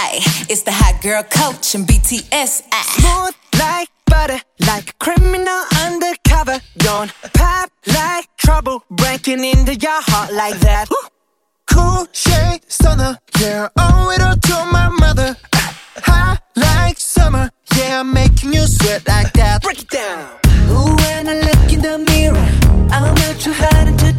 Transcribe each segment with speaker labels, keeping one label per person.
Speaker 1: Ay, it's the hot girl coach and BTS. Ay.
Speaker 2: Smooth like butter, like a criminal undercover. Don't pop like trouble, breaking into your heart like that.
Speaker 3: Cool shade stunner, yeah, owe it all to my mother. Hot like summer, yeah, I'm making you sweat like that.
Speaker 2: Break it down. Ooh, when I look in the mirror, I'm not too hard to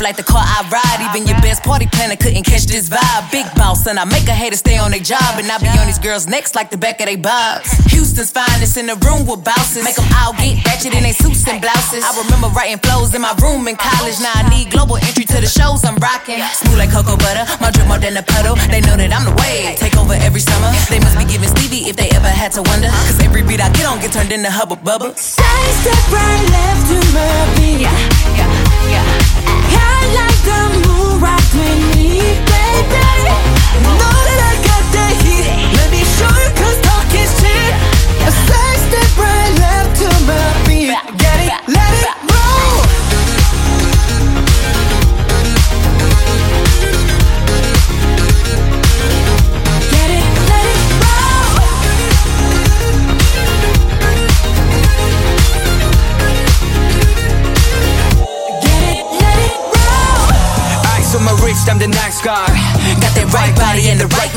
Speaker 2: Like the
Speaker 1: car I ride. Even your best party planner couldn't catch this vibe. Big boss, and I make a hater stay on their job. And I be on these girls' necks like the back of their bobs. Houston's finest in the room with bouncers. Make them all get ratchet in their suits and blouses. I remember writing flows in my room in college. Now I need global entry to the shows I'm rocking. Smooth like cocoa butter, my drip more than a puddle. They know that I'm the wave. Take over every summer. They must be giving Stevie if they ever had to wonder. Cause every beat I get on get turned into hubba bubba.
Speaker 2: Side step right left to my beat. My
Speaker 4: wrist, I'm the nice guy.
Speaker 1: Got the right body and the right